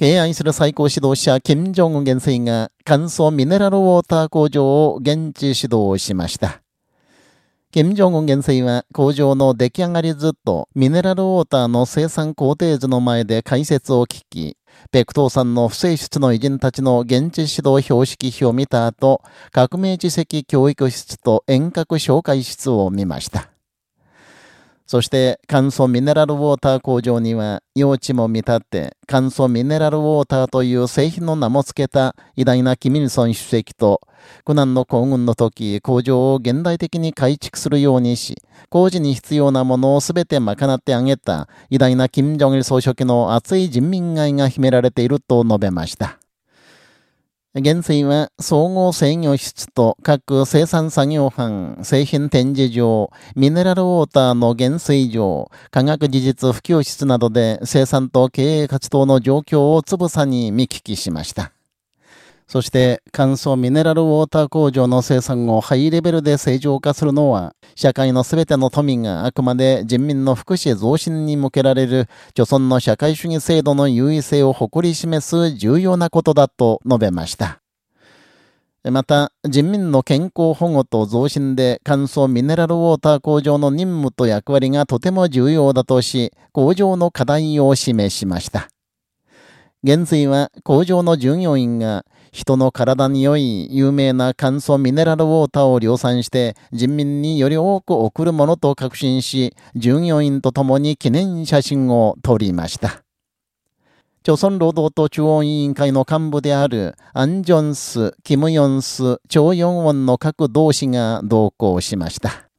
敬愛する最高指導者、金正恩元帥が乾燥ミネラルウォーター工場を現地指導しました。金正恩元帥は工場の出来上がりずっとミネラルウォーターの生産工程図の前で解説を聞き、ペクトーさんの不正室の偉人たちの現地指導標識表を見た後、革命知識教育室と遠隔紹介室を見ました。そして乾燥ミネラルウォーター工場には用地も見立て乾燥ミネラルウォーターという製品の名も付けた偉大なキミルソン主席と苦難の行軍の時工場を現代的に改築するようにし工事に必要なものを全て賄ってあげた偉大な金正日総書記の熱い人民愛が秘められていると述べました。減水は総合制御室と各生産作業班、製品展示場、ミネラルウォーターの減水場、科学技術普及室などで生産と経営活動の状況をつぶさに見聞きしました。そして乾燥ミネラルウォーター工場の生産をハイレベルで正常化するのは、社会のすべての富があくまで人民の福祉増進に向けられる、著村の社会主義制度の優位性を誇り示す重要なことだと述べました。また、人民の健康保護と増進で乾燥ミネラルウォーター工場の任務と役割がとても重要だとし、工場の課題を示しました。現在は工場の従業員が人の体に良い有名な乾燥ミネラルウォーターを量産して人民により多く送るものと確信し、従業員と共に記念写真を撮りました。朝鮮労働党中央委員会の幹部であるアンジョンス、キムヨンス、チョウヨンウォンの各同志が同行しました。